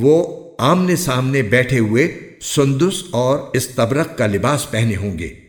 वो आमने सामने बैठे हुए सुंदुस और इस तबरक का लिबास पहने होंगे।